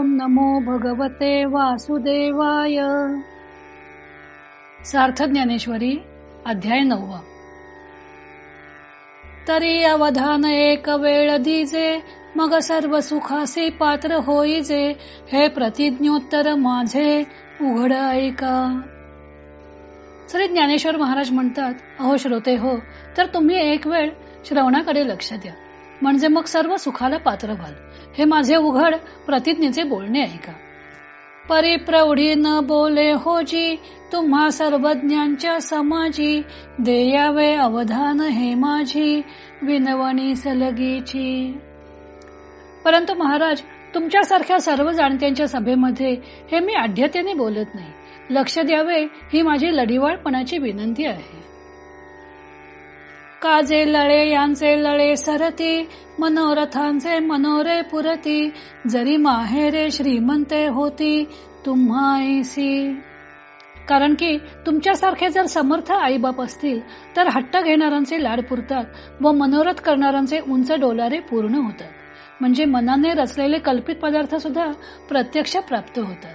ओम नमो भगवते वासुदेवाय. सार्थ ज्ञानेश्वरी अध्याय नववा. तरी अवधान एक वेळ दिजे मग सर्व सुखासी पात्र होईजे हे प्रतिज्ञोत्तर माझे उघड ऐका. श्री ज्ञानेश्वर महाराज म्हणतात अहो श्रोते हो तर तुम्ही एक वेळ श्रवणाकडे लक्ष द्या. म्हणजे मग सर्व सुखाला पात्र व्हाल. हे माझे उघड प्रतिज्ञेचे बोलणे ऐका. परिप्रौढी न बोले होजी तुम्हा सर्वज्ञांच्या समाजी देयावे अवधान हे माझी विनवणी सलगीची. परंतु महाराज तुमच्यासारख्या सर्व जाणत्यांच्या सभेमध्ये हे मी आढ्यतेने बोलत नाही. लक्ष द्यावे ही माझी लढीवाळपणाची विनंती आहे. काजे लळे यांचे लळे सरती मनोरथांचे मनोरे पुरती. जरी माहेरे श्रीमंते होती तुम्हासी कारण की तुमच्यासारखे जर समर्थ आईबाप असतील तर हट्ट घेणाऱ्यांचे लाड पुरतात व मनोरथ करणाऱ्यांचे उंच डोलारे पूर्ण होतात. म्हणजे मनाने रचलेले कल्पित पदार्थ सुद्धा प्रत्यक्ष प्राप्त होतात.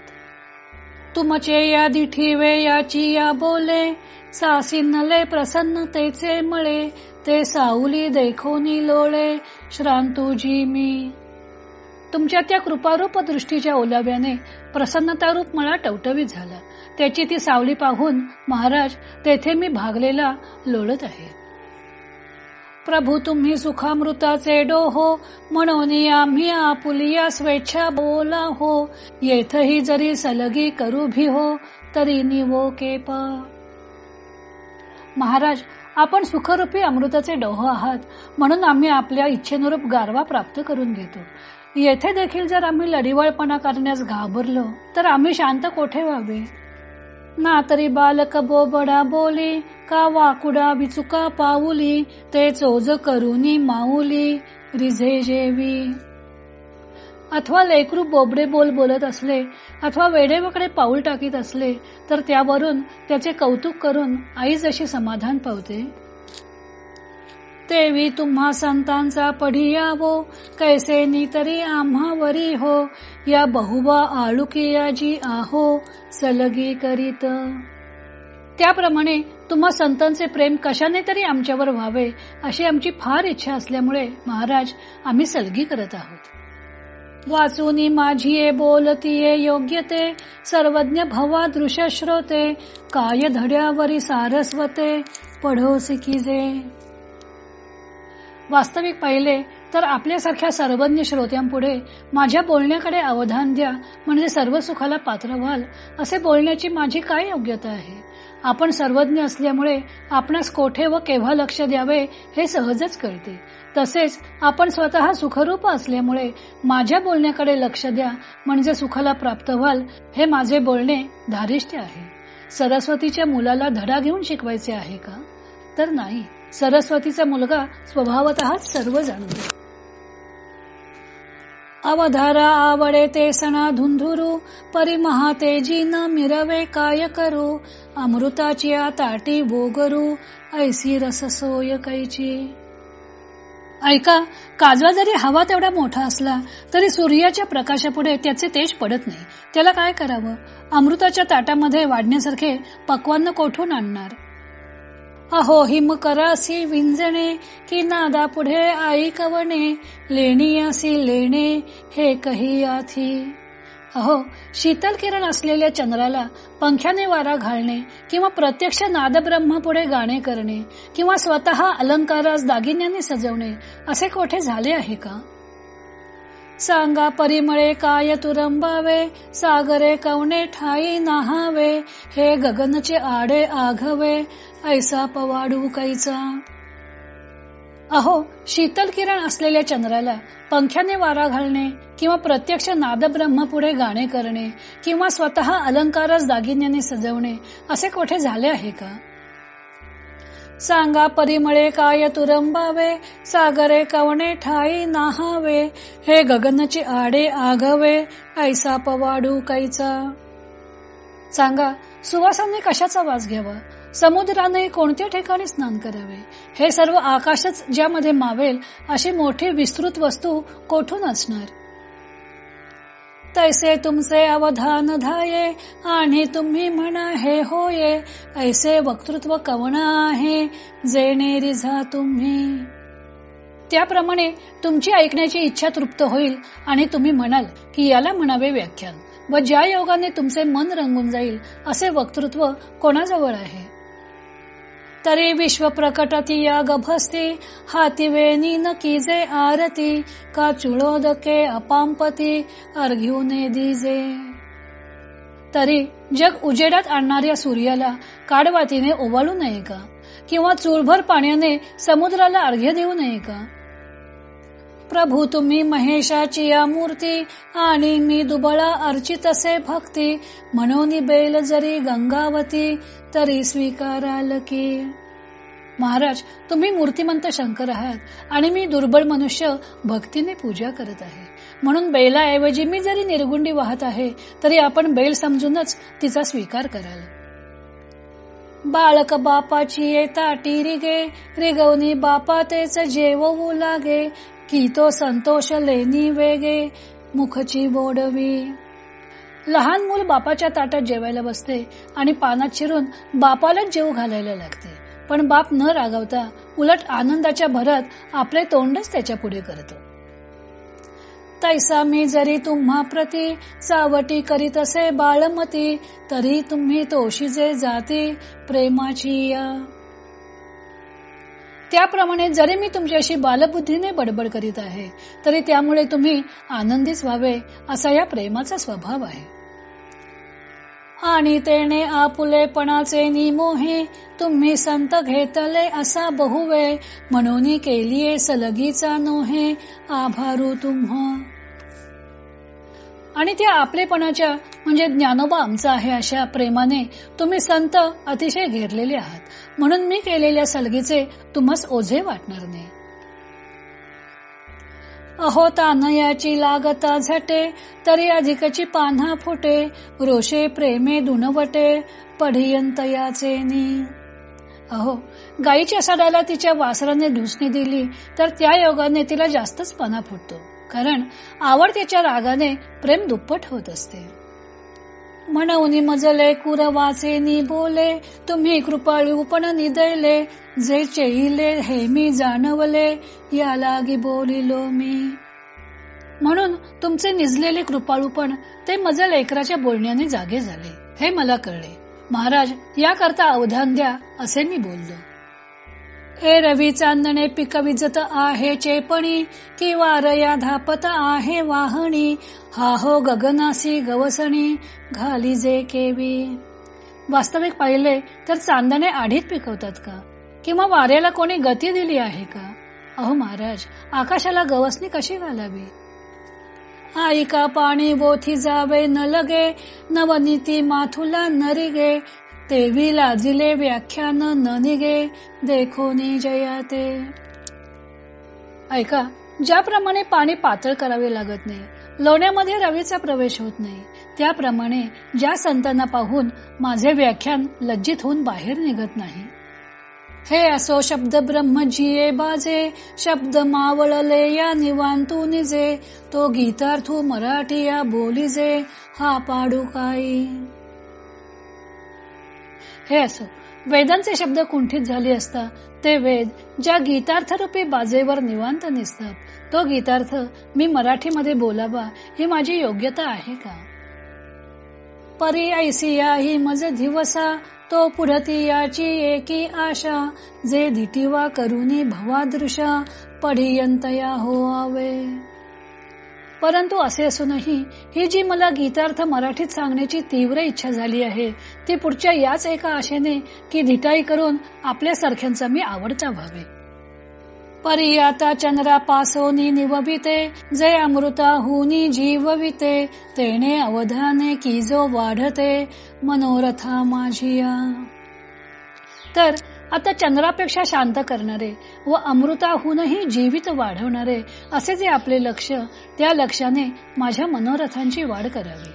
तुमचे या दिठीवे याची या बोले सासिनले प्रसन्नतेचे मळे ते साऊली देखोनी लोळे श्रांतुजी मी. तुमच्या त्या कृपारूप दृष्टीच्या ओलाव्याने प्रसन्नतारूप मला टवटवीत झाला. त्याची ती सावली पाहून महाराज तेथे मी भागलेला लोळत आहे. प्रभू तुम्ही सुखामृताचे डोहो म्हणून आम्ही आपुलिया स्वेच्छा बोला हो. येथही जरी सलगी करू भी हो तरी निवो केपा महाराज आपण सुखरूपी अमृताचे डोह आहात म्हणून आम्ही आपल्या इच्छेनुरूप गारवा प्राप्त करून घेतो. येथे देखील जर आम्ही लढिवळपणा करण्यास घाबरलो तर आम्ही शांत कोठे व्हावे? ना तरी बालक बोबडा बोली का वाकुडा विचुका पाऊली ते चोज करुनी माऊली रिझे जेवी. अथवा लेकरू बोबडे बोल बोलत असले अथवा वेडेवकडे पाऊल टाकीत असले तर त्यावरून त्याचे कौतुक करून आई जशी समाधान पावते. तेवी तुम्हा संतांचा पढियावो कैसे नी तरी आम्हावरी हो या बहुबा आळुकिया जी आहो सलगी करीत. त्याप्रमाणे तुम्हा संतांचे प्रेम कशाने तरी आमच्यावर व्हावे अशी आमची फार इच्छा असल्यामुळे महाराज आम्ही सलगी करत आहोत. वाचूनी माझी बोलतीये योग्य ते सर्वज्ञ भवा दृश्य श्रोते काय धड्यावरी सारस्वते पढो सिकिजे वास्तविक पाहिले तर आपल्यासारख्या सर्वज्ञ श्रोत्यांपुढे माझ्या बोलण्याकडे अवधान द्या म्हणजे सर्व सुखाला पात्र व्हाल असे बोलण्याची माझी काय योग्यता आहे? आपण सर्वज्ञ असल्यामुळे आपणास कोठे व केव्हा लक्ष द्यावे हे सहजच कळते. तसेच आपण स्वतः सुखरूप असल्यामुळे माझ्या बोलण्याकडे लक्ष द्या म्हणजे सुखाला प्राप्त व्हाल हे माझे बोलणे धारिष्ट्य आहे. सरस्वतीच्या मुलाला धडा घेऊन शिकवायचे आहे का? तर नाही. सरस्वतीचा मुलगा स्वभावत सर्व जाणतो. अवधारा आवडे ते सणा धुंधुरू परिमहा तेजी न मिरवे काय करू? अमृताची ताटी बोगरू ऐसी रससोय कैची? ऐका काजवा जरी हवा तेवढा मोठा असला तरी सूर्याच्या प्रकाशापुढे त्याचे तेज पडत नाही. त्याला काय करावं? अमृताच्या ताटामध्ये वाढण्यासारखे पक्वान्न कोठून आणणार? अहो हिम करासी विंजणे की नादा पुढे आई कवणे लेणी असी लेणे हे कही आथी? अहो शीतल किरण असलेल्या चंद्राला पंख्याने वारा घालणे किंवा प्रत्यक्ष नादब्रह्म पुढे गाणे करणे किंवा स्वतः अलंकारास दागिन्याने सजवणे असे कोठे झाले आहे का? सांगा परिमळे काय तुरंबावे सागरे कवणे ठाई नाहावे हे गगनचे आडे आघवे ऐसा पवाडू कैचा अहो शीतल किरण असलेल्या चंद्राला पंख्याने वारा घालणे किंवा प्रत्यक्ष नादब्रह्म पुढे गाणे करणे किंवा स्वतः अलंकारच दागिन्याने सजवणे असे कोठे झाले आहे का? सांगा परिमळे काय तुरंबावे सागरे कवणे ठाई नाहावे हे गगनची आडे आघवे ऐसा पवाडू कैचा? सांगा सुवासांनी कशाचा वास घ्यावा? समुद्राने कोणत्या ठिकाणी स्नान करावे? हे सर्व आकाशच ज्यामध्ये मावेल अशी मोठी विस्तृत वस्तू कोठून असणार? तैसे तुमचे अवधान धाये आणि तुम्ही म्हणा हे होये. ऐसे वक्तृत्व कवण आहे जेणे रिझा तुम्ही. त्याप्रमाणे तुमची ऐकण्याची इच्छा तृप्त होईल आणि तुम्ही म्हणाल की याला म्हणावे व्याख्यान. व ज्या योगाने तुमचे मन रंगून जाईल असे वक्तृत्व कोणाजवळ आहे? तरी विश्व प्रकटती या गभस्ती हाती वेणी न किजे आरती का चुळोदके अपांपती अर्घ्युने दिजे तरी जग उजेडात आणणाऱ्या सूर्याला काडवातीने ओवाळू नये का? किंवा चूळभर पाण्याने समुद्राला अर्घ्य देऊ नये का? प्रभू तुम्ही महेशाची या मूर्ती आणि मी दुबळा अर्चित असे भक्ती. म्हणून बेल जरी गंगावती तरी स्वीकाराल की. महाराज तुम्ही मूर्तिमंत शंकर आहात आणि मी दुर्बळ मनुष्य भक्तीने पूजा करत आहे. म्हणून बैलाऐवजी मी जरी निर्गुंडी वाहत आहे तरी आपण बैल समजूनच तिचा स्वीकार कराल. बाळक बापाची येता टिरिगे रिगवनी बापा तेच जेवू लागे. की तो संतोष लेनी वेगे मुखची बोडवी लहान मूल बापाच्या ताटात जेवायला बसते आणि पानात शिरून बापालाच जेव घालायला लागते. पण बाप न रागवता उलट आनंदाच्या भरात आपले तोंडच त्याच्या पुढे करतो. तैसा मी जरी तुम्हा प्रती सावटी करीत असे बाळमती तरी तुम्ही तोशीजे जाती प्रेमाची या. त्याप्रमाणे जरी मी तुमच्याशी बालबुद्धीने बडबड करीत आहे तरी त्यामुळे तुम्ही आनंदीच व्हावे असा या प्रेमाचा स्वभाव आहे. आणि तेने आपुलेपणाचे निमोहे तुम्ही संत घेतले असा बहुवे म्हणून केलीये सलगीचा नोहे आभारू तुम्हा. आणि त्या आपलेपणाच्या म्हणजे ज्ञानोबा आमचा आहे अशा प्रेमाने तुम्ही संत अतिशय घेरलेले आहात. म्हणून मी केलेल्या सलगीचे तुम्हाला ओझे वाटणार नाही. अहो तानयाची लागता झटे तरी अधिकची पान्हा फुटे रोषे प्रेमे दुनवटे पढियंत याचे अहो गायीच्या सडाला तिच्या वासराने ढुसणी दिली तर त्या योगाने तिला जास्तच पणा फुटतो कारण आवड त्याच्या रागाने प्रेम दुप्पट होत असते. म्हणून मजले कुरवाचे नि बोले तुम्ही कृपाळू पण निदयले जे चेहिले हे मी जाणवले या लागी बोलिलो मी. म्हणून तुमचे निजलेले कृपाळूपण ते मजल एकराच्या बोलण्याने जागे झाले हे मला कळले. महाराज याकरता अवधान द्या असे मी बोललो. हे रवी चांदणे पिकविजत आहे चेपणी कि वारया धापत आहे वाहणी. हा हो गगनासी गवसणी घाली जे केवी. वास्तविक पाहिले तर चांदणे आढीत पिकवतात का? किंवा वाऱ्याला कोणी गती दिली आहे का? अहो महाराज आकाशाला गवसणी कशी घालावी? आई का पाणी बोथी जावे न लगे नवनीती माथुला नरिगे तेवी लाजिले व्याख्यान न निगे देखो जयाते ऐका ज्याप्रमाणे पाणी पातळ करावे लागत नाही लोण्यामध्ये रवीचा प्रवेश होत नाही त्याप्रमाणे ज्या संतांना पाहून माझे व्याख्यान लज्जित होऊन बाहेर निघत नाही. हे असो शब्द ब्रह्म जिये बाजे शब्द मावळले या निवांतू निजे तो गीतार्थू मराठी या बोलीजे हा पाडू काही. हे असो. वेदांचे शब्द कुंठित झाले असता ते वेद ज्या गीतार्थ रूपी बाजेवर निवांत निसतात तो गीतार्थ मी मराठीमध्ये बोलावा ही माझी योग्यता आहे का? परी ऐसिया ही मज दिवसा तो पुढती याची एकी आशा जे धिटिवा करुनी भवादृशा पढियंतया हो आवे. परंतु असे असूनही ही जी मला गीतार्थ मराठीत सांगण्याची तीव्र इच्छा झाली आहे ती पुढच्या याच एका आशेने की धिटाई करून आपल्या सारख्यांचा मी आवडता व्हावे. परी आता चंद्रा पासोनी निवबिते जे अमृता हुनी जीवविते तेने अवधाने की जो वाढते मनोरथा माझिया. तर आता चंद्रापेक्षा शांत करणारे व अमृताहूनही जीवित वाढवणारे असे जे आपले लक्ष त्या लक्षाने माझ्या मनोरथांची वाढ करावी.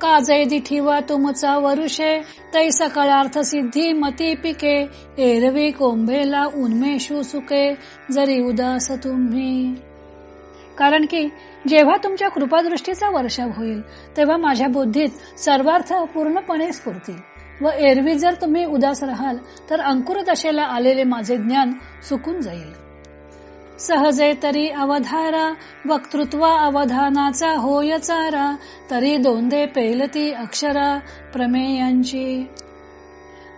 काजय दिठीवा तुमचा वरुषे तै सकळार्थ सिद्धी मती पिके एरवी कोंभेला उन्मेषू सुके जरी उदास तुम्ही. कारण की जेव्हा तुमच्या कृपादृष्टीचा वर्षाव होईल तेव्हा माझ्या बुद्धीत सर्वार्थ पूर्णपणे स्फुरतील. व एरवी जर तुम्ही उदास राहाल तर अंकुर दशेला आलेले माझे ज्ञान सुकून जाईल. सहजे तरी अवधारा वक्तृत्व अवधानाचा होय चारा तरी दोंदे पेलती अक्षरा प्रमेयांची.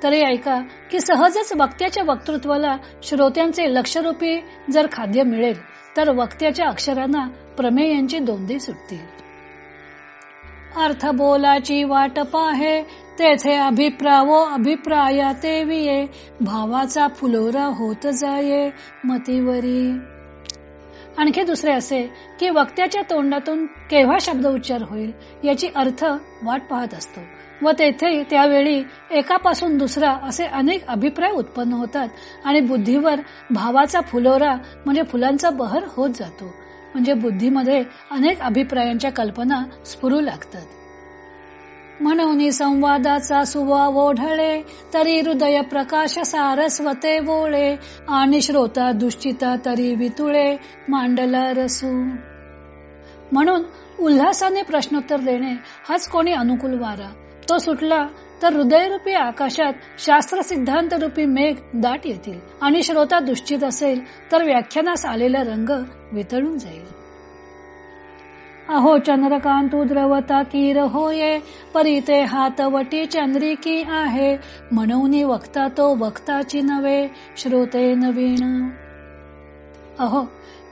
तरी ऐका की सहजच वक्त्याच्या वक्तृत्वाला श्रोत्यांचे लक्षरूपी जर खाद्य मिळेल तर वक्त्याच्या अक्षरांना प्रमेयांची दोंदी सुटतील. अर्थ बोलाची वाट पाहे तेथे अभिप्रावो अभिप्राया ते विये भावाचा फुलोरा होत जाये मतीवरी. आणखी दुसरे असे की वक्त्याच्या तोंडातून केव्हा शब्द उच्चार होईल याची अर्थ वाट पाहत असतो. व तेथे त्यावेळी एकापासून दुसरा असे अनेक अभिप्राय उत्पन्न होतात आणि बुद्धीवर भावाचा फुलोरा म्हणजे फुलांचा बहर होत जातो. म्हणजे बुद्धीमध्ये अनेक अभिप्रायांच्या कल्पना स्फुरू लागतात. म्हणून संवादाचा सुवा ओढळे तरी हृदय प्रकाश सारस्वते वोळे आणि श्रोता दुश्चिता तरी वितुळे मांडला रसू म्हणून उल्हासाने प्रश्नोत्तर देणे हाच कोणी अनुकूल वारा. तो सुटला तर हृदयरूपी आकाशात शास्त्र सिद्धांत रूपी मेघ दाट येतील आणि श्रोता दुश्चित असेल तर व्याख्यानास आलेला रंग वितळून जाईल. अहो चंद्रकांत द्रवता कीर होये परिते हातवटी चंद्रिकी आहे म्हणून वक्ता तो वक्ताची नवे श्रोते नवीन. अहो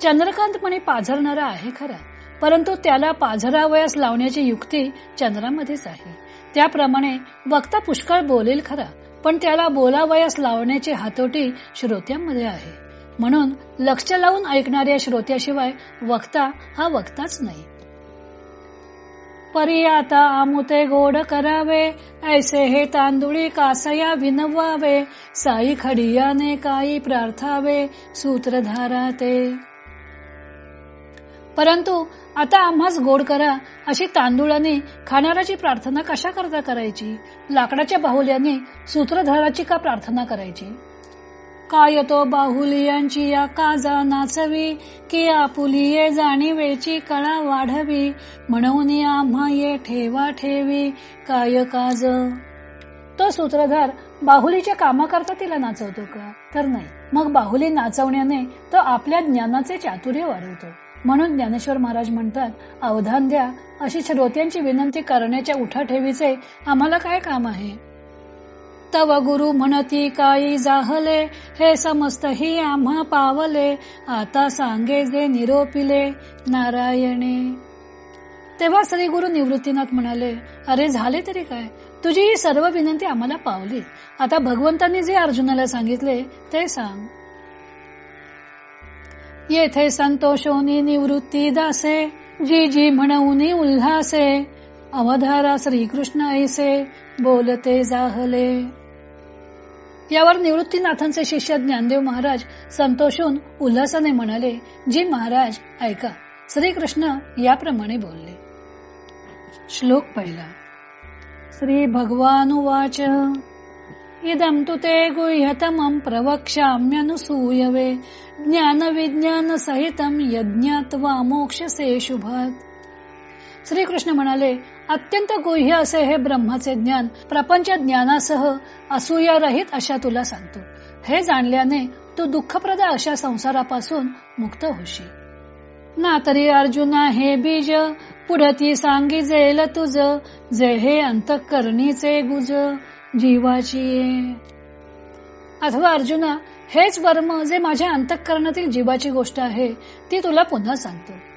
चंद्रकांतपणे पाझरणारा आहे खरा परंतु त्याला पाझरावयास लावण्याची युक्ती चंद्रामध्येच आहे. त्याप्रमाणे वक्ता पुष्कळ बोलेल खरा पण त्याला बोलावयास लावण्याची हातोटी श्रोत्यांमध्ये आहे. म्हणून लक्ष लावून ऐकणाऱ्या श्रोत्याशिवाय वक्ता हा वक्ताच नाही. परी आता आमुते गोड करावे ऐसे हे तांदुळी कासया विनवावे साई खडियाने काही प्रार्थावे सूत्रधारा ते. परंतु आता आम्हाच गोड करा अशी तांदुळाने खाणाऱ्याची प्रार्थना कशा करता करायची? लाकडाच्या बाहुल्याने सूत्रधाराची का प्रार्थना करायची? काय तो बाहुलियांची या काजा नाचवी की आपुलिये जाणीवेची कळा वाढवी म्हणून आम्हा ये ठेवा ठेवी काय काज? तो सूत्रधार बाहुलीच्या कामाकरता तिला नाचवतो का? तर नाही. मग बाहुली नाचवण्याने तो आपल्या ज्ञानाचे चातुर्य वाढवतो. म्हणून ज्ञानेश्वर महाराज म्हणतात अवधान द्या. अशी श्रोत्यांची विनंती करण्याच्या उठाठेवीचे आम्हाला काय काम आहे? तव गुरु म्हणती काही जाहले हे समस्त ही आम्हा पावले आता सांगे जे निरोपिले नारायणे. तेव्हा श्री गुरु निवृत्तीनाथ म्हणाले अरे झाले तरी काय? तुझी ही सर्व विनंती आम्हाला पावली. आता भगवंतांनी जे अर्जुनाला सांगितले ते सांग. येथे संतोषोनी निवृत्ती दासे जी जी म्हणून उल्हासे अवधारा श्रीकृष्ण ऐसे बोलते जाहले. यावर निवृत्तीनाथांचे शिष्य ज्ञानदेव महाराज संतोषून उल्हासाने म्हणाले जी महाराज ऐका. श्रीकृष्ण याप्रमाणे बोलले. श्लोक पहिला. श्री भगवान वाच इदम तु ते गुह्यतमं प्रवक्ष्याम्यनुसूयवे ज्ञान विज्ञान सहितम यज्ञात्वा मोक्षसे शुभात. श्रीकृष्ण म्हणाले अत्यंत गुह्य असे हे ब्रह्माचे ज्ञान प्रपंच ज्ञानासह असूयारहित अशा तुला सांगतो. हे जाणल्याने तू दुःखप्रद अशा संसारापासून मुक्त होशील. ना तरी अर्जुना हे बीज पुढती सांगी जेल तुझ जे हे अंतकरणीचे गुज जीवाची. अथवा अर्जुना हेच वर्म जे माझ्या अंतकरणातील जीवाची गोष्ट आहे ती तुला पुन्हा सांगतो.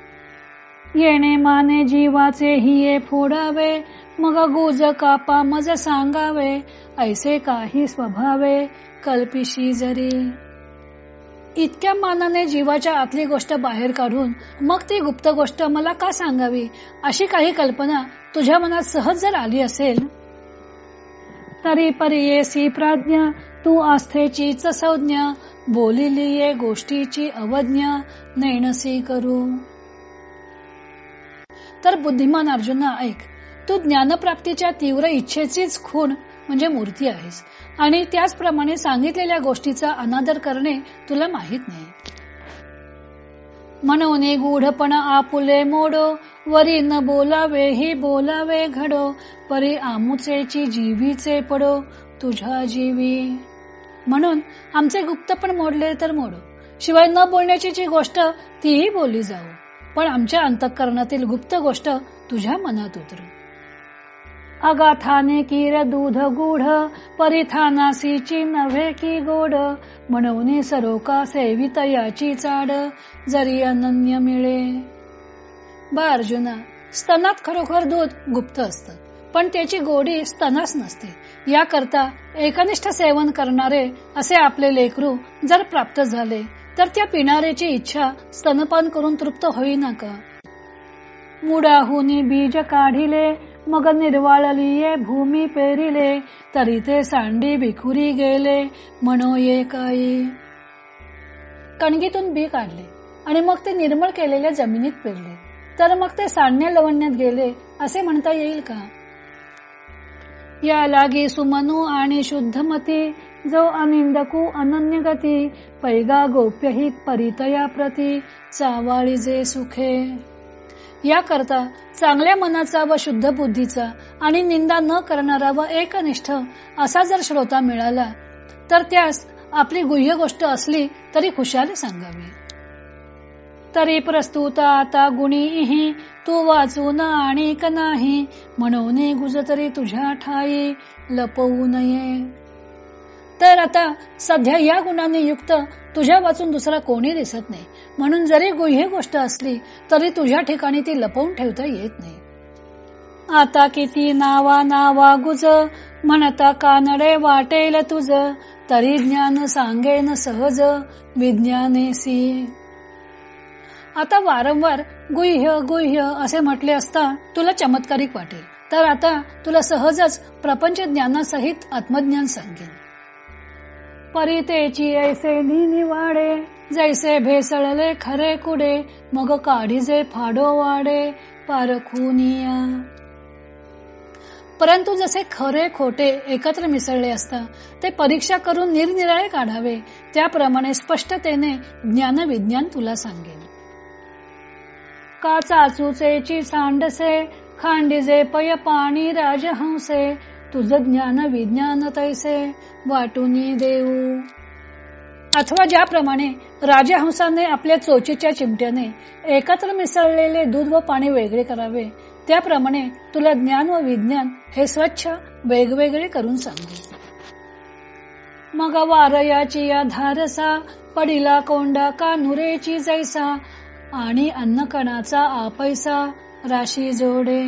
येणे माने जीवाचे हिये फोडावे मग गुज कापा मज सांगावे ऐसे काही स्वभावे कल्पिशी जरी. इतक्या मानाने जीवाच्या आतली गोष्ट बाहेर काढून मग ती गुप्त गोष्ट मला का सांगावी अशी काही कल्पना तुझ्या मनात सहज जर आली असेल? तरी परियेसी प्राज्ञा तू आस्थेचीच संज्ञा बोलिली गोष्टीची अवज्ञा नैनसी करू. तर बुद्धिमान अर्जुना ऐक. तू ज्ञानप्राप्तीच्या तीव्र इच्छेचीच खूण म्हणजे मूर्ती आहेस. आणि त्याचप्रमाणे सांगितलेल्या गोष्टीचा अनादर करणे तुला माहीत नाही. म्हणून गूढपण आपुले मोडो वरी न बोलावे ही बोलावे घडो परी आमुचेची जीवीचे पडो तुझ्या जीवी. म्हणून आमचे गुप्त पण मोडले तर मोडो. शिवाय न बोलण्याची जी गोष्ट तीही बोलली जाऊ पण आमच्या अंतःकरणातील गुप्त गोष्ट तुझ्या मनात उतर अगाथाने किर दूध गूढ परिथानासीची नव्हे की गोड म्हणून सरोका सेवित याची चाड जरी अनन्य मिळे. बा अर्जुना स्तनात खरोखर दूध गुप्त असतं पण त्याची गोडी स्तनास नसते. याकरता एकनिष्ठ सेवन करणारे असे आपले लेकरू जर प्राप्त झाले तर त्या पिणाऱ्याची इच्छा स्तनपान करून तृप्त होईना का? मुडाहुनी बीज काढिले मग निर्वाळलिये भूमी पेरिले तरी ते सांडी भिखुरी गेले म्हणो ये काही. कणगीतून बी काढले आणि मग ते निर्मळ केलेल्या जमिनीत पेरले. तर मग ते सांडण्या लवण्यात गेले असे म्हणता येईल का? या लागी सुमनू आणि शुद्धमती जो अनिंदकू अनन्य गती पैगा गोप्यही परितया प्रती चावाळी जे सुखे. याकरता चांगल्या मनाचा व शुद्ध बुद्धीचा आणि निंदा न करणारा व एकनिष्ठ असा जर श्रोता मिळाला तर त्यास आपली गुह्य गोष्ट असली तरी खुशाली सांगावी. तरी प्रस्तुत आता गुणीही तू वाचू ना आणि नाही म्हणून गुज तरी तुझ्या ठाई लपवू नये. तर आता सध्या या गुणांनी युक्त तुझ्या वाचून दुसरा कोणी दिसत नाही. म्हणून जरी गुह्य गोष्ट असली तरी तुझ्या ठिकाणी ती लपवून ठेवता येत नाही. आता किती नावा नावा गुज म्हणता कानडे वाटेल तुझ तरी ज्ञान सांगेन सहज विज्ञानेसी आता वारंवार गुह्य गुह्य असे म्हटले असता तुला चमत्कारिक वाटेल. तर आता तुला सहजच प्रपंच ज्ञानासहित आत्मज्ञान सांगेन. परितेची ऐसे निवाडे जैसे भेसळले खरे कुडे मग काढीजे फाडो वाडे पारखुनिया परंतु जसे खरे खोटे एकत्र मिसळले असता ते परीक्षा करून निरनिराळे काढावे त्याप्रमाणे स्पष्टतेने ज्ञान विज्ञान तुला सांगेल का चाचूचेची सांडसे खांडीजे पय पाणी राजहंसे तुझं ज्ञान विज्ञान तैसे वाटून देऊ. अथवा ज्याप्रमाणे राजहंसाने आपल्या चोचीच्या चिमट्याने एकत्र मिसळलेले दूध व पाणी वेगळे करावे त्याप्रमाणे तुला ज्ञान व विज्ञान हे स्वच्छ वेगवेगळे करून सांगू. मग वारयाची या धारसा पडिला कोंडा का नुरेची जैसा आणि अन्नकणाचा आपैसा राशी जोडे.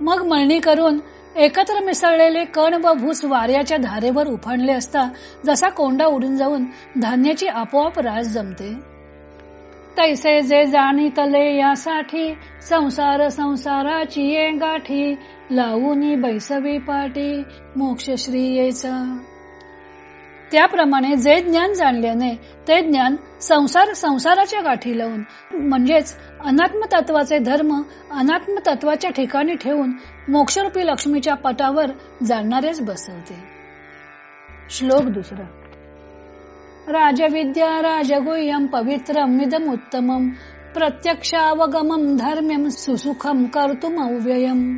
मग मळणी करून एकत्र मिसळलेले कण व भूस वाऱ्याच्या धारेवर उफाणले असता जसा कोंडा उडून जाऊन धान्याची आपोआप रास जमते. तैसे जे जाणीतले यासाठी संसार संसाराची ये गाठी लावून बैसवी पाटी मोक्ष श्रीयेचा त्याप्रमाणे जे ज्ञान जाणल्याने ते ज्ञान संसार संसाराच्या गाठी लावून म्हणजेच अनात्म तत्वाचे धर्म अनात्म तत्वाच्या ठिकाणी ठेवून मोक्षरूपी लक्ष्मीच्या पटावर जाणणारेच बसवते. श्लोक दुसरा. राजविद्या राजगुह्यम पवित्रम इदम उत्तमम प्रत्यक्षावगमम धर्म्यम सुसुखम कर्तुम अव्ययम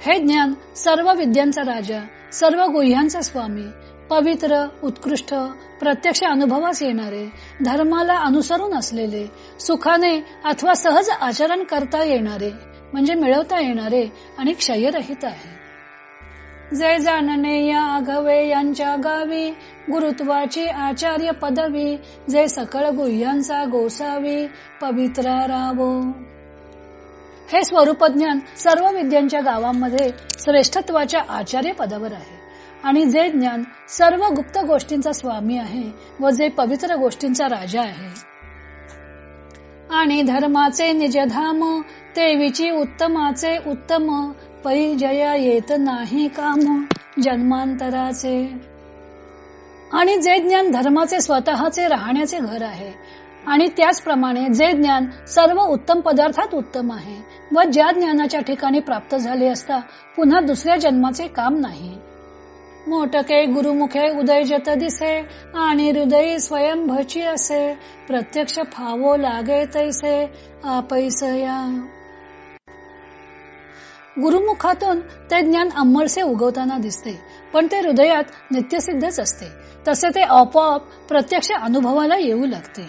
हे ज्ञान सर्व विद्यांचा राजा सर्व गुह्यांचा स्वामी पवित्र उत्कृष्ट प्रत्यक्ष अनुभवास येणारे धर्माला अनुसरून असलेले सुखाने अथवा सहज आचरण करता येणारे म्हणजे मिळवता येणारे आणि क्षयरहित आहे. जे जाणणे या आघवे यांच्या गावी गुरुत्वाची आचार्य पदवी जे सकळ गुह्यांचा गोसावी पवित्रा रावो. हे स्वरूप ज्ञान सर्व विद्यांच्या गावांमध्ये श्रेष्ठत्वाच्या आचार्य पदावर आहे. आणि जे ज्ञान सर्व गुप्त गोष्टींचा स्वामी आहे व जे पवित्र गोष्टींचा राजा आहे. आणि धर्माचे निजधाम तेवीची उत्तमाचे उत्तम परिजया येत नाही काम जन्मांतराचे. आणि जे ज्ञान धर्माचे स्वतःचे राहण्याचे घर आहे. आणि त्याचप्रमाणे जे ज्ञान सर्व उत्तम पदार्थात उत्तम आहे व ज्या ज्ञानाच्या ठिकाणी प्राप्त झाले असता पुन्हा दुसऱ्या जन्माचे काम नाही. मोटके गुरुमुखे उदय जत दिसे आणि हृदय स्वयंभची असे. प्रत्यक्ष फावो लागे तैसे आपैसया गुरुमुखातून ते ज्ञान अंमळसे उगवताना दिसते पण ते हृदयात नित्यसिद्धच असते. तसे ते आपोआप प्रत्यक्ष अनुभवाला येऊ लागते.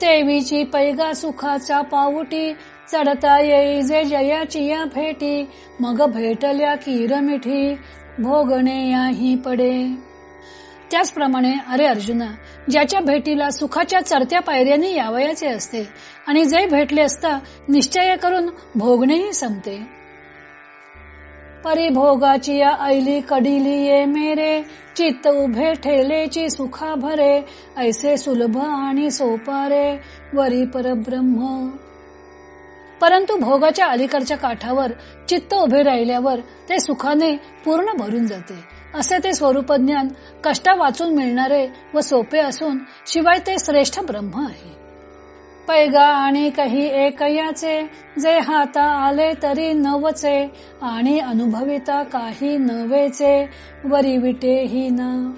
तेवीची पैगा सुखाचा पाऊटी चढता येई जे जयाची या भेटी मग भेटल्या किर मिठी भोगणे याही पडे. त्याचप्रमाणे अरे अर्जुना ज्याच्या भेटीला सुखाच्या चरत्या पायऱ्याने यावयाचे असते आणि जे भेटले असता निश्चय करून भोगणेही संपते. परिभोगाची या ऐली कडिली ये मेरे चित्त उभे ठेलेची सुखा भरे ऐसे सुलभ आणि सोपारे वरी परब्रह्म. परंतु भोगाच्या अलीकडच्या काठावर चित्त उभे राहिल्यावर ते सुखाने पूर्ण भरून जाते. असे ते स्वरूप ज्ञान कष्टा वाचून मिळणारे व सोपे असून शिवाय ते श्रेष्ठ ब्रह्म आहे. पैगा आणि काही एकयाचे जे हाता आले तरी नवचे आणि अनुभविता काही नवेचे वरी विटे ही न.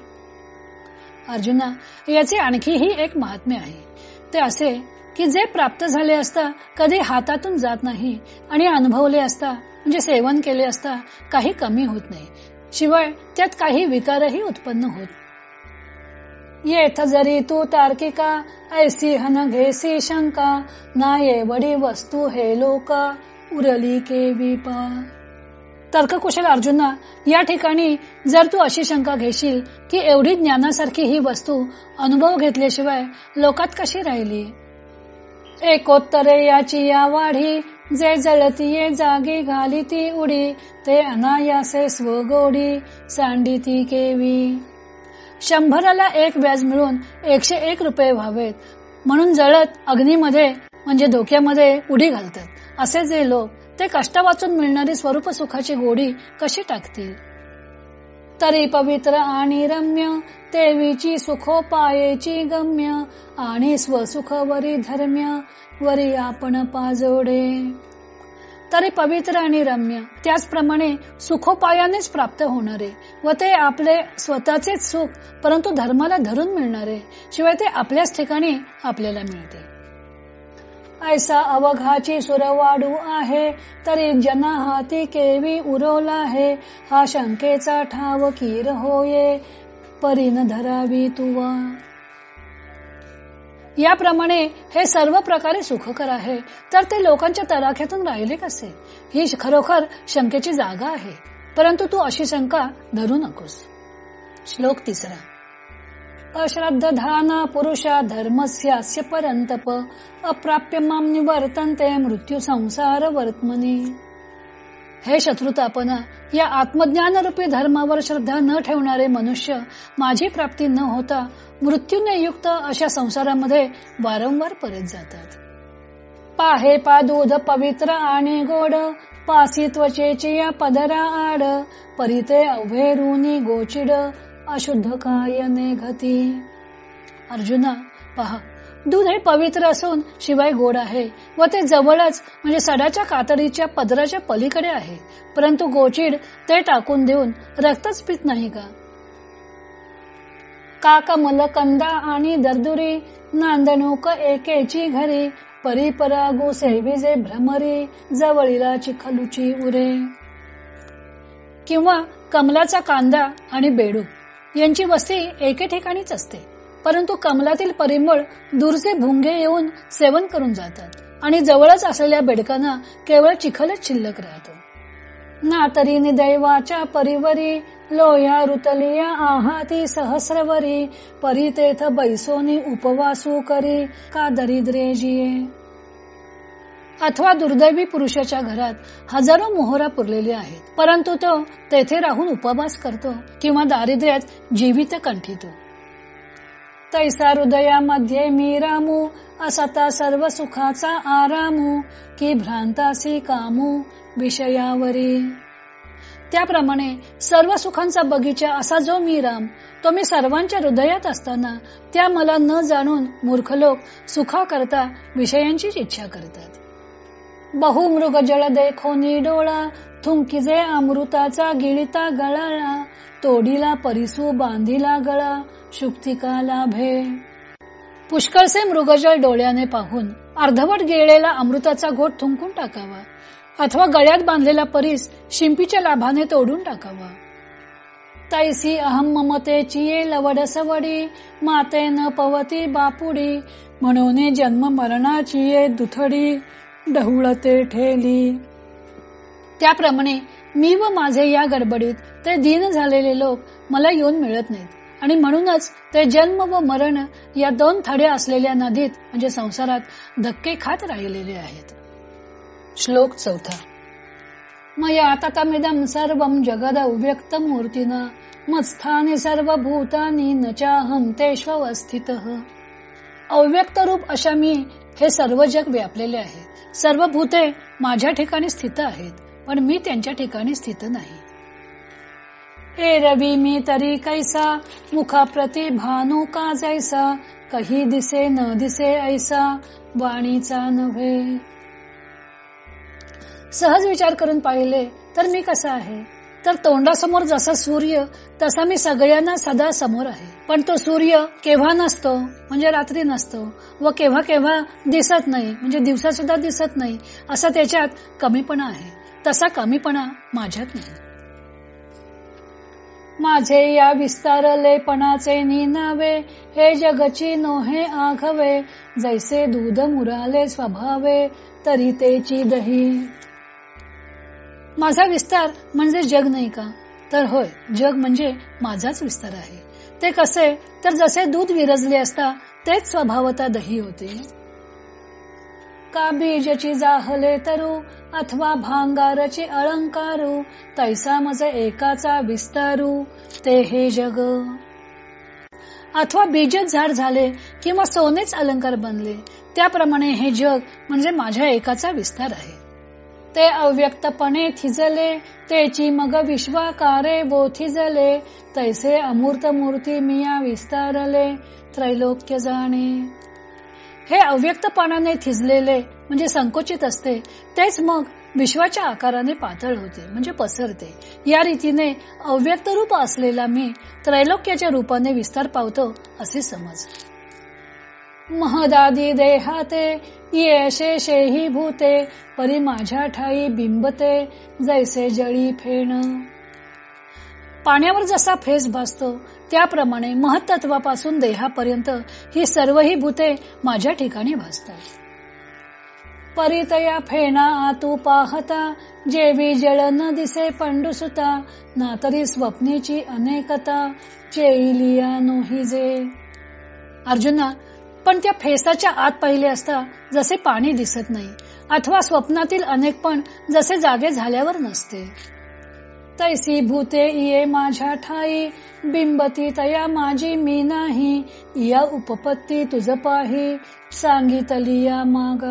अर्जुना याचे आणखीही एक महात्म्य आहे. ते असे की जे प्राप्त झाले असता कधी हातातून जात नाही आणि अनुभवले असता म्हणजे सेवन केले असता काही कमी होत नाही. शिवाय त्यात काही विकारही उत्पन्न होत. येथ जरी तू तार्किका ऐसी हन घेसी शंका ना ये वडी वस्तू हे लोक उरली के विपा. तर्ककुशल अर्जुना या ठिकाणी जर तू अशी शंका घेशील की एवढी ज्ञानासारखी ही वस्तू अनुभव घेतल्याशिवाय लोकात कशी राहिली? एकोत्तरे याची या वाढी जे जळतीये जागी घाली ती उडी ते अनायासे स्वगोडी सांडी ती केवी. शंभराला एक व्याज मिळून एकशे एक रुपये व्हावेत. म्हणून जळत अग्नीमध्ये म्हणजे धोक्यामध्ये उडी घालतात. असे जे लोक ते कष्ट वाचून मिळणारी स्वरूप सुखाची गोडी कशी टाकतील? तरी पवित्र आणि रम्य तेवीची सुखोपायेची गम्य आणि स्वसुख वरी धर्म्य वरी आपण पाजोडे. तरी पवित्र आणि रम्य त्याचप्रमाणे सुखोपायानेच प्राप्त होणारे व ते आपले स्वतःचेच सुख परंतु धर्माला धरून मिळणारे शिवाय ते आपल्याच ठिकाणी आपल्याला मिळते. ऐसा अवघाची सुरवाडू आहे तरी जना हाती केवी उरवला आहे. हा शंकेचा ठाव कीर होये परीन धरावी तुवा. याप्रमाणे हे सर्व प्रकारे सुखकर आहे. तर ते लोकांच्या तराख्यातून राहिले कसे? ही खरोखर शंकेची जागा आहे. परंतु तू अशी शंका धरू नकोस. श्लोक तिसरा. अश्रद्धाना पुरुषा धर्मस्यास्य परंतप अप्राप्य माम निवर्तनते मृत्यू संसार वर्तमनी हे शत्रुतापना या आत्मज्ञान रूपी धर्मावर श्रद्धा न ठेवणारे मनुष्य माझी प्राप्ती न होता मृत्यूने युक्त अशा संसारामध्ये वारंवार परत जातात. पाहे पा दूध पवित्र आणि गोड पासी त्वचेची या पदरा आड परिते अवघेरुनी गोचिड अशुद्ध कायने घती. अर्जुना पहा दूध हे पवित्र असून शिवाय गोड आहे व ते जवळच म्हणजे सडाच्या कातडीच्या पदराच्या पलीकडे आहे. परंतु गोचिड ते टाकून देऊन रक्तच पित नाही का? काका मलकंदा आणि दर्दुरी नांदणूक एकेची घरी परिपरागू सेविजे भ्रमरी जवळीला चिखलुची उरे. किंवा कमलाचा कांदा आणि बेडू यांची वस्ती एके ठिकाणीच असते. परंतु कमलातील परिमळ दूरचे भुंगे येऊन सेवन करून जातात आणि जवळच असलेल्या बेडकांना केवळ चिखलच शिल्लक राहतो. ना तरी दैवाच्या परिवरी लोया रुतलिया आहाती सहस्रवरी परितेथ बैसोनी उपवासू करी का दरिद्रे जिये? अथवा दुर्दैवी पुरुषाच्या घरात हजारो मोहरा पुरलेली आहेत. परंतु तो तेथे राहून उपवास करतो किंवा दारिद्र्यात जीवित कंठितो. तैसा हृदयामध्ये मी रामू असता सर्व सुखाचा आरामू की भ्रांतासी कामू विषयावरी. त्याप्रमाणे सर्व सुखांचा बगीचा असा जो मी राम तो मी सर्वांच्या हृदयात असताना त्या मला न जाणून मूर्ख लोक सुखा करता विषयांचीच इच्छा करतात. बहुमृग जळ देखो डोळा थुंकीजे अमृताचा गिळिता गळाळा तोडीला परिसू बांधिला गळा शुक्तिका लाभे पुष्कळसे मृगजळ डोळ्याने पाहून अर्धवट गेलेला अमृताचा घोट थुंकून टाकावा अथवा गळ्यात बांधलेला परीस शिंपीच्या लाभाने तोडून टाकावा. तैसी अहम ममतेची ये लवड सवडी माते न पवती बापुडी म्हणून जन्म मरणाची दुथडी. ढवळते ठेली. त्याप्रमाणे मी व माझे या गडबडीत ते दीन झालेले लोक मला येऊन मिळत नाहीत. आणि म्हणूनच ते जन्म व मरण या दोन थड्या असलेल्या नदीत म्हणजे संसारात धक्के खात राहिलेले आहेत. श्लोक चौथा. मया ततमिदं सर्वं जगद व्यक्त मूर्तीन मत्स्थानी सर्व भूतानी न चाहम तेष्वस्थित अव्यक्त रूप अशा मी हे सर्व जग व्यापलेले आहे. सर्व भूते माझ्या ठिकाणी स्थित आहेत पण मी त्यांच्या ठिकाणी स्थित नाही. ए रवी मी तरी कैसा मुखा प्रति भानू का जैसा कही दिसे न दिसे ऐसा वाणीचा नव्हे. सहज विचार करून पाहिले तर मी कसा आहे? तर तोंडासमोर जसा सूर्य तसा मी सगळ्यांना सदा समोर आहे. पण तो सूर्य केव्हा नसतो? म्हणजे रात्री नसतो. व केव्हा केव्हा दिसत नाही. म्हणजे दिवसा सुद्धा दिसत नाही. असा त्याच्यात कमीपणा आहे. तसा कमीपणा माझ्यात नाही. माझे या विस्तारलेपणाचे निनावे हे जगची नोहे आघवे जैसे दूध मुराले स्वभावे तरी तेची दही माझा विस्तार म्हणजे जग नाही का? तर होय जग म्हणजे माझाच विस्तार आहे. ते कसे? तर जसे दूध विरजले असता तेच स्वभावता दही होते. का बीजची जाहले तरू अथवा भांगारची अलंकारू तैसा मज एकाचा विस्तारू ते हे जग. अथवा बीजच झाड झाले किंवा सोनेच अलंकार बनले त्याप्रमाणे हे जग म्हणजे माझ्या एकाचा विस्तार आहे. ते अव्यक्तपणे थिजले तेची मग विश्वाकारे बोथिजले तैसे अमूर्त मूर्ती मिया विस्तारले त्रैलोक्य जाणे. हे अव्यक्तपणाने थिजलेले म्हणजे संकोचित असते तेच मग विश्वाच्या आकाराने पातळ होते म्हणजे पसरते. या रीतीने अव्यक्त रूप असलेला मी त्रैलोक्याच्या रूपाने विस्तार पावतो असे समज. महदादी देहाते येशे शेही भूते परी माझ्या ठाई बिंबते जैसे जळी फेण. पाण्यावर जसा फेस भासतो त्याप्रमाणे महत्त्वापासून देहापर्यंत ही सर्वही भूते माझ्या ठिकाणी भासतात. परितया फेना आतू पाहता जेवी जळ न दिसे पंडुसुता ना तरी स्वप्नेची अनेकता चेलिया नोहिजे अर्जुना पण त्या फेसाच्या आत पाहिले असता जसे पाणी दिसत नाही अथवा स्वप्नातील अनेक पण जसे जागे झाल्यावर नसते. तैसी भूते ये माझ्या ठाई बिंबती तया माझी मी नाही या उपपत्ती तुझ पाही सांगितली या माग.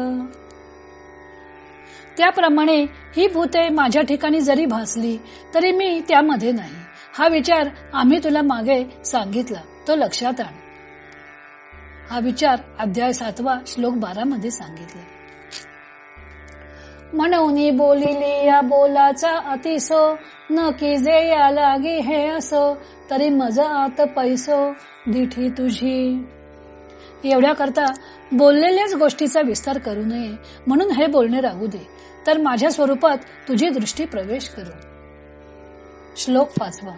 त्याप्रमाणे ही भूते माझ्या ठिकाणी जरी भासली तरी मी त्यामध्ये नाही. हा विचार आम्ही तुला मागे सांगितला तो लक्षात आण हा विचार अध्याय सातवा श्लोक बारा मध्ये सांगितला. म्हणून बोलिली या बोलाचा अतिसो न की जे या लागी हे असो तरी मज आत पैसो दिठी तुझी. एवढ्या करता बोललेल्याच गोष्टीचा विस्तार करू नये म्हणून हे बोलणे राहू दे तर माझ्या स्वरूपात तुझी दृष्टी प्रवेश करू. श्लोक पाचवा.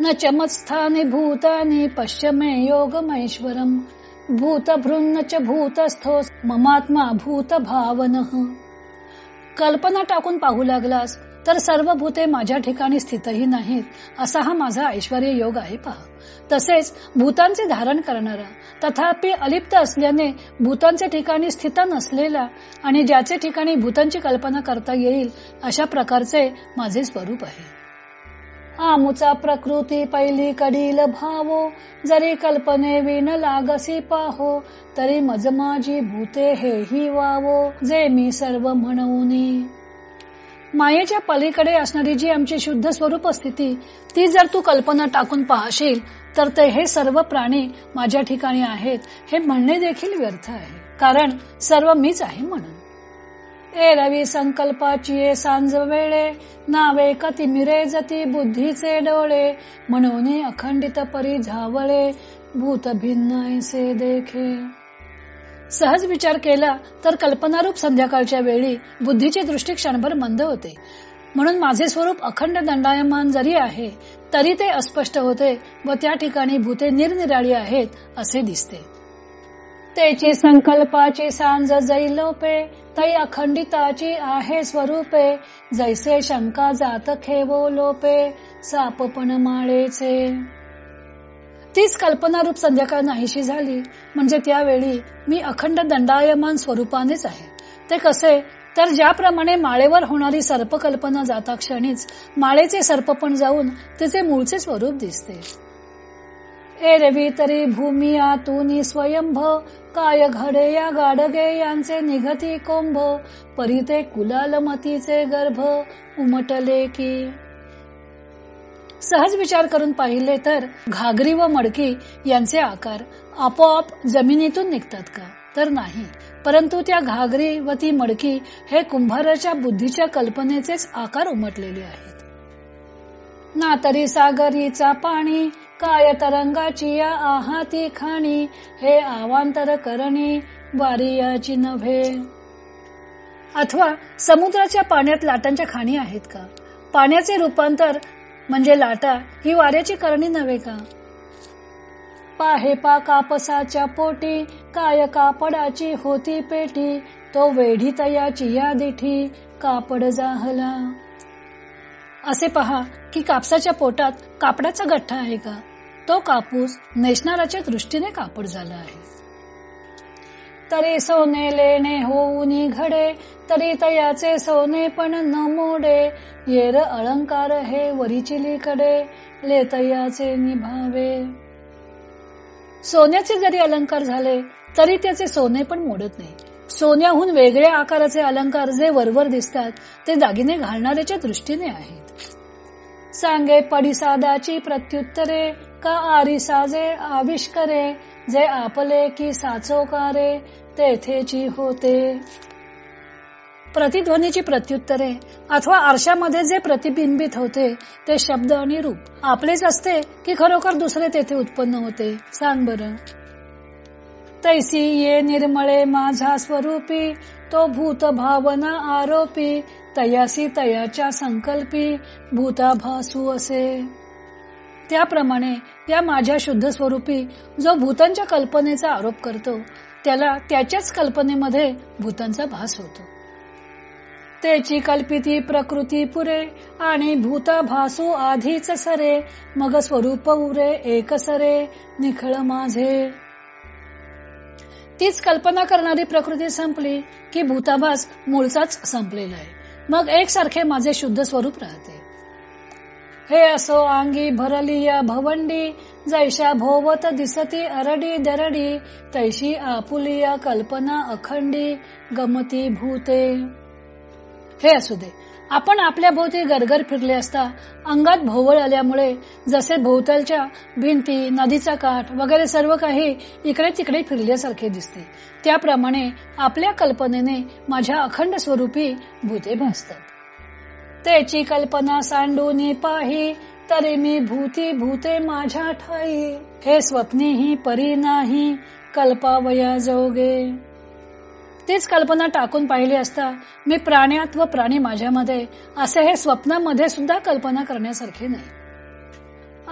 न चमत्स्थानी भूतानी पश्चिमे योग महेश्वरम भूतभृन्न च भूतस्थो ममात्मा भूत भावन कल्पना टाकून पाहू लागलास तर सर्व भूते माझ्या ठिकाणी स्थितही नाहीत असा हा माझा ऐश्वर योग आहे पहा. तसेच भूतांचे धारण करणारा तथापि अलिप्त असल्याने भूतांच्या ठिकाणी स्थित नसलेला आणि ज्याचे ठिकाणी भूतांची कल्पना करता येईल अशा प्रकारचे माझे स्वरूप आहे. आमुचा प्रकृती पहिली कडील भावो जरी कल्पने विन लागसी पाहो तरी मज माझी भूते हेही वावो जे मी सर्व म्हणून. मायेच्या पलीकडे असणारी जी आमची शुद्ध स्वरूप स्थिती ती जर तू कल्पना टाकून पाहशील तर ते हे सर्व प्राणी माझ्या ठिकाणी आहेत हे म्हणणे देखील व्यर्थ आहे. कारण सर्व मीच आहे म्हणून. ए रवी संकल्पाची सांज वेळे नावे कती मिरे जती बुद्धीचे डोळे म्हणून अखंडित परी झावळे भूत भिन्न ऐसे देखे. सहज विचार केला तर कल्पनारूप संध्याकाळच्या वेळी बुद्धीची दृष्टी क्षणभर मंद होते. म्हणून माझे स्वरूप अखंड दंडायमान जरी आहे तरी ते अस्पष्ट होते व त्या ठिकाणी भूते निरनिराळी आहेत असे दिसते. त्याची संकल्पाची सांज जैलोपे तै अखंडिताची आहे स्वरूपे. जैसे शंका जात खेवो लोपे सापपण माळेचे. तीच कल्पनारूप संध्याकाळ नाहीशी झाली. म्हणजे त्यावेळी मी अखंड दंडायमान स्वरूपानेच आहे. ते कसे? तर ज्याप्रमाणे माळेवर होणारी सर्पकल्पना जाता क्षणीच माळेचे सर्पपण जाऊन तिचे मूळचे स्वरूप दिसते. एरवी तरी भूमी आतून स्वयंभ काय घडे या गाडगे यांचे निघती कोंभ परिते कुलाल मतीचे गर्भ उमटले की. सहज विचार करून पाहिले तर घागरी व मडकी यांचे आकार आपोआप जमिनीतून निघतात का? तर नाही. परंतु त्या घागरी व ती मडकी हे कुंभाराच्या बुद्धीच्या कल्पनेचेच आकार उमटलेले आहेत. ना तरी सागरीचा पाणी काय तरंगाची या आहाती खाणी हे आवांतर करणी वारियाची नव्हे. अथवा समुद्राच्या पाण्यात लाटांच्या खाणी आहेत का? पाण्याचे रूपांतर म्हणजे लाटा ही वाऱ्याची करणी नव्हे का? पाहे पा कापसाच्या पोटी काय कापडाची होती पेटी तो वेढी तयाची या दिठी कापड जाहला. असे पहा की कापसाच्या पोटात कापडाचा गठ्ठा आहे का? तो कापूस नेसणाराच्या दृष्टीने कापड झाला आहे. तरी सोने लेणे होऊन घडे तरी तयाचे सोने पण न मोडे. येर अलंकार हे वरीचिलीकडे ले तयाचे निभावे. सोन्याचे जरी अलंकार झाले तरी त्याचे सोने पण मोडत नाही. सोन्याहून वेगळ्या आकाराचे अलंकार जे वरवर दिसतात ते दागिने घालणाऱ्याच्या दृष्टीने आहेत. सांगे पडिसादाची प्रत्युत्तरे का आरी साजे आविष्करे जे आपले की साचोकारे तेथेची होते. प्रतिध्वनीची प्रत्युत्तरे अथवा आरशामध्ये जे प्रतिबिंबित होते ते शब्द आणि रूप आपलेच असते की खरोखर दुसरे तेथे उत्पन्न होते? सांग बरं. तैसी ये निर्मळे माझा स्वरूपी तो भूत भावना आरोपी तयासी तयाच्या संकल्पी भूताभासू असे. त्याप्रमाणे या माझ्या शुद्ध स्वरूपी जो भूतांच्या कल्पनेचा आरोप करतो त्याला त्याच्याच कल्पनेमध्ये भूतांचा भास होतो. त्याची कल्पिती प्रकृती पुरे आणि भूता भासू आधीच सरे मग स्वरूप उरे एक सरे निखळ माझे. तीच कल्पना करणारी प्रकृती संपली की भूताभास मूळचाच संपलेला आहे. मग एकसारखे माझे शुद्ध स्वरूप राहते. हे असो अंगी भरली या भवंडी जैशा भोवत दिसती अरडी दरडी तैशी आपुलिया कल्पना अखंडी गमती भूते. हे असू दे. आपण आपल्या भोवती गरगर फिरले असता अंगात भोवळ आल्यामुळे जसे भोवतालच्या भिंती नदीचा काठ वगैरे सर्व काही इकडे तिकडे फिरल्यासारखे दिसते. त्याप्रमाणे आपल्या कल्पनेने माझ्या अखंड स्वरूपी भूते भासतात. त्याची कल्पना सांडून पाही तरी मी भूती भूते माझ्या ठाई. हे स्वप्नीही परी नाही कल्पावया जोगे. तीच कल्पना टाकून पाहिली असता मी प्राण्यात व प्राणी माझ्यामध्ये असे हे स्वप्नामध्ये सुद्धा कल्पना करण्यासारखे नाही.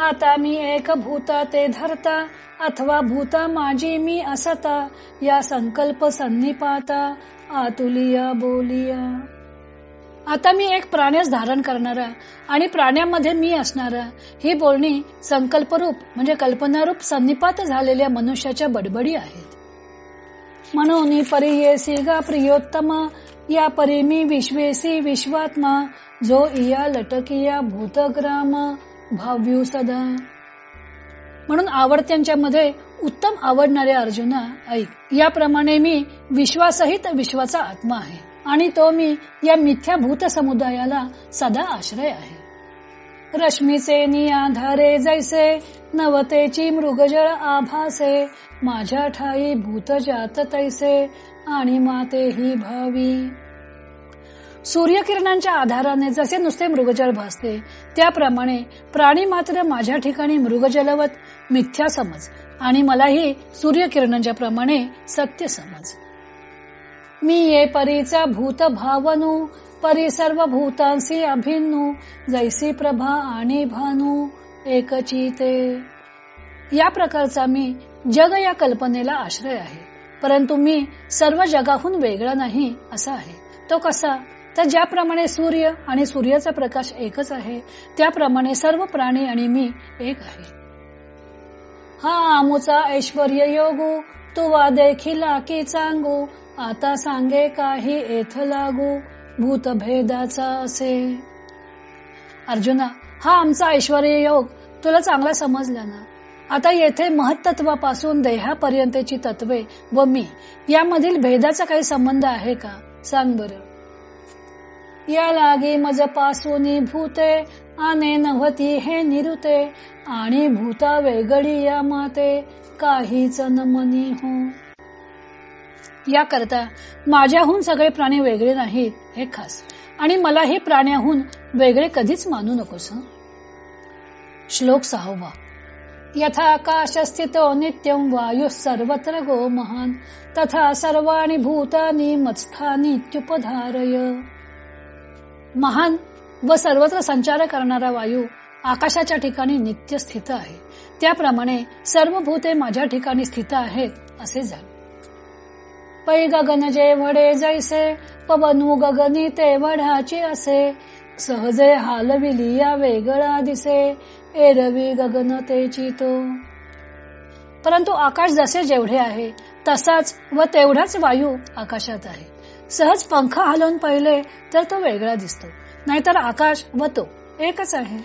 आता मी एक भूता ते धरता अथवा भूता माझी मी असता या संकल्प संनिपाता आतुलिया बोलिया. आता मी एक प्राण्यास धारण करणारा आणि प्राण्यामध्ये मी असणारा ही बोलणी संकल्परूप म्हणजे कल्पनारूप संनिपात झालेल्या मनुष्याच्या बडबडी आहेत. म्हणून परियेसी गा प्रियोत्तम या परी मी विश्वेसी विश्वात्मा जो इया लटकिया भूतग्राम भाव्यू सदा। म्हणून आवडत्यांच्या मध्ये उत्तम आवडणारे अर्जुना ऐक याप्रमाणे मी विश्वासहित विश्वाचा आत्मा आहे आणि तो मी या मिथ्या भूत समुदायाला सदा आश्रय आहे. रश्मीचे नियाधारे जैसे नवतेची मृगजळ आभासे माझ्या ठाई भूत जात तैसे आणि माते ही भावी. सूर्यकिरणांच्या आधाराने जसे नुसते मृगजल भासते त्याप्रमाणे प्राणी मात्र माझ्या ठिकाणी मृगजलवत मिथ्या समज आणि मलाही सूर्यकिरणांच्या प्रमाणे सत्य समज. मी ये परीचा भूत भावनू परी सर्व भूतांशी अभिन्नू जैसी प्रभा आणि भानू एकचिते. या प्रकारचा मी जग या कल्पनेला आश्रय आहे परंतु मी सर्व जगाहून वेगळा नाही असा आहे. तो कसा? तर ज्याप्रमाणे सूर्य आणि सूर्याचा प्रकाश एकच आहे त्याप्रमाणे सर्व प्राणी आणि मी एक आहे. हा आमुचा ऐश्वर योगू तुवा देखील की चांगू आता सांगे काही येथ लागू भूतभेदाचा असे. अर्जुना हा आमचा ऐश्वर योग तुला चांगला समजला ना? आता येथे महत्त्वापासून देहापर्यंतची तत्वे व मी यामधील भेदाचा काही संबंध आहे का? सांग बर. या लागी मजपासून भूते आने नव्हती हे निरुते आणि भूता वेगळी या माते काहीच नमनी हो. याकरता माझ्याहून सगळे प्राणी वेगळे नाहीत हे खास. आणि मला हे प्राण्याहून वेगळे कधीच मानू नकोस श्लोक सहावा. यथा आकाश स्थितो नित्यम वायू सर्वत्र गो महान तथा सर्वानी भूतानी मत्स्थानीत्युपधारय महान व सर्वत्र संचार करणारा वायू आकाशाच्या ठिकाणी नित्य स्थित आहे. त्याप्रमाणे सर्व भूते माझ्या ठिकाणी स्थित आहेत असे झाले. पै गगन जे वडे जैसे पवनू गगनी ते वढाची असे. सहजे हालविली या वेगळा दिसे एरवी गगन ते चितो. परंतु आकाश जसे जेवढे आहे तसाच व तेवढाच वायू आकाशात आहे. सहज पंख हलवून पाहिले तर तो वेगळा दिसतो नाहीतर आकाश व तो एकच आहे.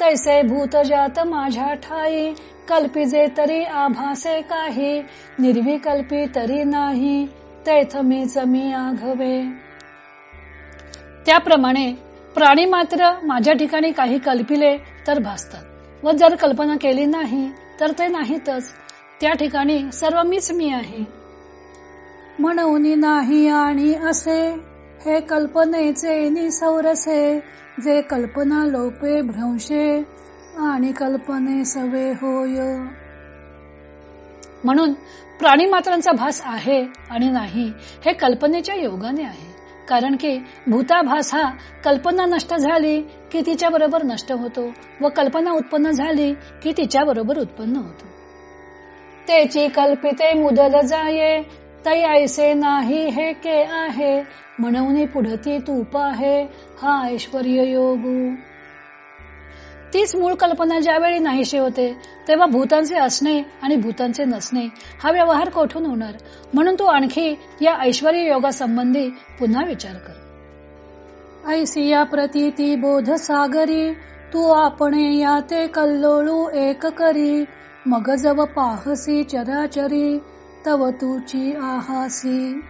तैसे भूतजात माझ्या ठाई कल्पिजे तरी आभासे काही निर्विकल्पी तरी नाही तैथ मी मी आघवे. त्याप्रमाणे प्राणी मात्र माझ्या ठिकाणी काही कल्पिले तर भासतात. व जर कल्पना केली नाही तर ते नाहीतच. त्या ठिकाणी सर्व मीच मी आहे. म्हणून नाही आणि असे हे कल्पनेचे निसौरसे जे कल्पना लोपे भ्रंशे आणि कल्पने सवे होय. म्हणून प्राणी मात्रांचा भास आहे आणि नाही हे कल्पनेच्या योगाने आहे. कारण की भूताभास हा कल्पना नष्ट झाली की तिच्या बरोबर नष्ट होतो व कल्पना उत्पन्न झाली की तिच्या बरोबर उत्पन्न होतो. त्याची कल्पिते मुदल जाये तै ऐसे नाही हे के आहे. म्हणून पुढती तूप आहे. हा ऐश्वर योगू. तीच मूळ कल्पना ज्यावेळी नाहीशी होते तेव्हा भूतांचे असणे आणि भूतांचे नसणे हा व्यवहार कोठून होणार? म्हणून तू आणखी या ऐश्वर योगा संबंधी पुन्हा विचार कर. ऐसिया प्रतीती बोध सागरी तू आपणे या ते कल्लोळू एक करी. मग जव पाहसी चराचरी तव तुची आहासी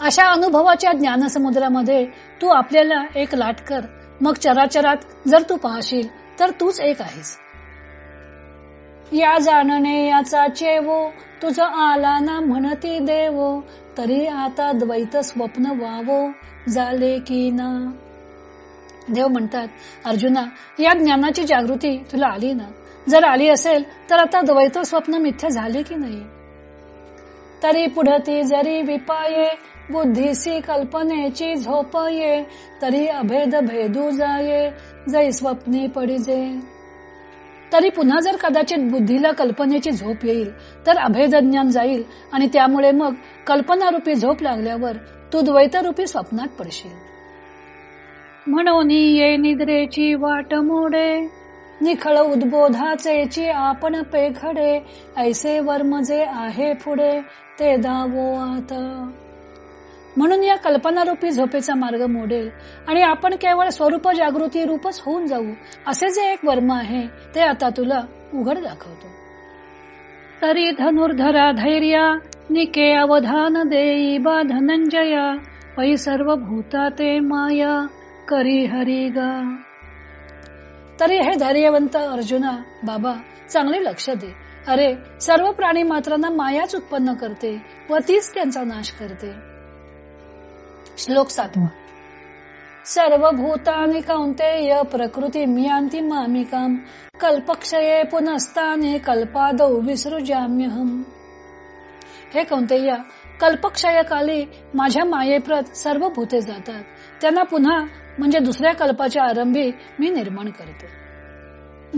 अशा अनुभवाच्या ज्ञानसमुद्रामध्ये तू आपल्याला एक लाट कर मग चराचरात जर तू पाहशील तर तूच एक आहेस. या जाणणे याचा चेवो तुझ आला ना म्हणती देवो तरी आता द्वैत स्वप्न वावो झाले की ना. देव म्हणतात अर्जुना या ज्ञानाची जागृती तुला आली ना? जर आली असेल तर आता द्वैत स्वप्न मिथ्या झाले की नाही? तरी पुढती जरी विपाये बुद्धीसी कल्पनेची झोप ये तरी अभेद भेदू जाये जै स्वप्नी पडिजे तरी पुन्हा जर कदाचित बुद्धीला कल्पनेची झोप येईल तर अभेद ज्ञान जाईल आणि त्यामुळे मग कल्पनारूपी झोप लागल्यावर तू द्वैतरूपी स्वप्नात पडशील. म्हणून ये निद्रेची वाट मोडे. निखळ उद्बोधाचे आपण पेघडे ऐसे वर्म जे आहे पुढे ते दावो आता. म्हणून या कल्पनारूपी झोपेचा मार्ग मोडेल आणि आपण केवळ स्वरूप जागृती रूपच होऊन जाऊ असे जे एक वर्म आहे ते आता तुला उघड दाखवतो. तरी धनुर्धरा धैर्या निके अवधान देई बा धनंजया पै सर्व भूता ते माया करी हरी गा. तरी हे धैर्यवंत अर्जुना बाबा चांगले लक्ष दे. अरे सर्व प्राणी मात्रांना मायाच उत्पन्न करते व तीच त्यांचा नाश करते. श्लोक सातवा. सर्व भूतानी कौंतेय प्रकृती मियांती मामिकाम कल्पक्षये पुनस्ताने कल्पादौ विसृजाम्यहम. हे कौंतेय कल्पक्षयकाली माझ्या मायेप्रत सर्व भूते जातात. त्यांना पुन्हा म्हणजे दुसऱ्या कल्पाच्या आरंभी मी निर्माण करतो.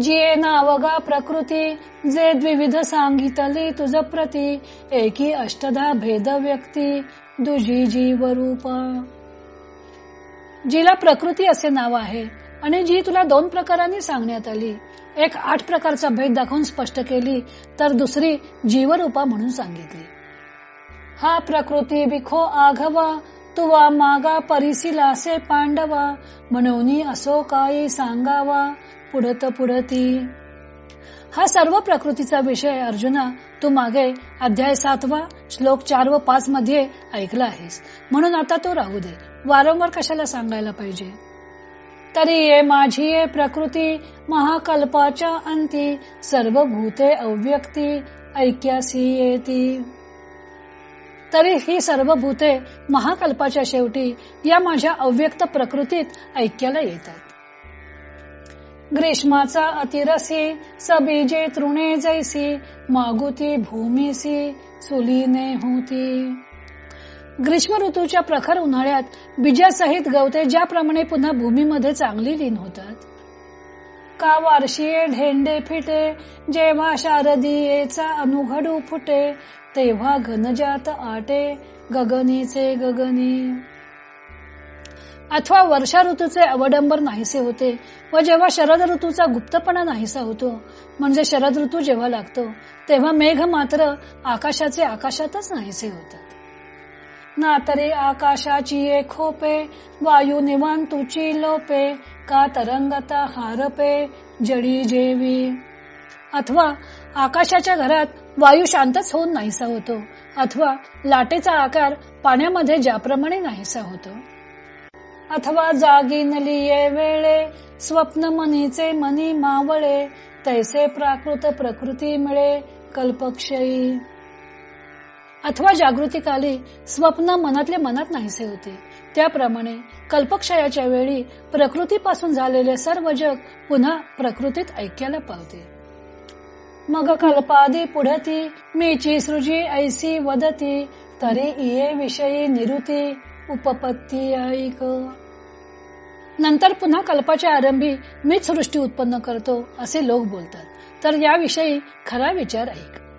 जिये नावगा प्रकृती जे द्विविध सांगितली तुझ प्रती एकी अष्टधा भेद व्यक्ती दुजी जीव रूपा जिला प्रकृती असे नाव आहे आणि जी तुला दोन प्रकारांनी सांगण्यात आली एक आठ प्रकारचा भेद दाखवून स्पष्ट केली तर दुसरी जीवरूपा म्हणून सांगितली. हा प्रकृती बिखो आघवा तुवा मागा परिसिलासे पांडवा म्हणून असो काही सांगावा पुढत पुढती. हा सर्व प्रकृतीचा विषय अर्जुना तू मागे अध्याय सातवा श्लोक चार व पाच मध्ये ऐकला आहेस. म्हणून आता तो राहू दे. वारंवार कशाला सांगायला पाहिजे? तरी ये माझी ये प्रकृती महाकल्पाच्या अंती सर्व भूते अव्यक्ती ऐक्यासी येती. तरी ही सर्व भूते महाकल्पाच्या शेवटी या माझ्या अव्यक्त प्रकृतीत ऐक्याला येतात. ग्रीष्माचा अतिरसी सबीजे तृणे जैसी मागुती भूमीसी चुलीने होती. ग्रीष्म ऋतूच्या प्रखर उन्हाळ्यात बीजासहित गवते ज्याप्रमाणे पुन्हा भूमीमध्ये चांगली लीन होतात. का वार्षिये ढेंडे फिटे जेव्हा शारदीयेचा अनुघडू फुटे तेव्हा घनजात आटे गगनीचे गगनी. अथवा वर्षा ऋतूचे अवडंबर नाहीसे होते व जेव्हा शरद ऋतूचा गुप्तपणा नाहीसा होतो म्हणजे शरद ऋतू जेव्हा लागतो तेव्हा मेघ मात्र आकाशाचे आकाशातच नाहीसे होतात. ना तरी आकाशाची ये खोपे वायू निवांतुची लोपे का तरंगता हारपे जडी जेवी. अथवा आकाशाच्या घरात वायू शांतच होऊन नाहीसा होतो अथवा लाटेचा आकार पाण्यामध्ये ज्याप्रमाणे नाहीसा होतो. अथवा जागी नलिये वेळे स्वप्न मनीचे मनी मावळे तैसे प्राकृत प्रकृती मिळे कल्पक्षयी. अथवा जागृतीकाली स्वप्न मनातले मनात नाहीसे होते त्याप्रमाणे कल्पक्षयाच्या वेळी प्रकृतीपासून झालेले सर्व जग पुन्हा प्रकृतीत ऐक्याला पावते. मग कल्पादी पुढती मीची सृजी ऐसी वदती तरी इये विषयी निरुती उपपत्ती ऐक। नंतर पुन्हा कल्पाच्या आरंभी मीच सृष्टी उत्पन्न करतो असे लोक बोलतात. तर याविषयी खरा विचार ऐक.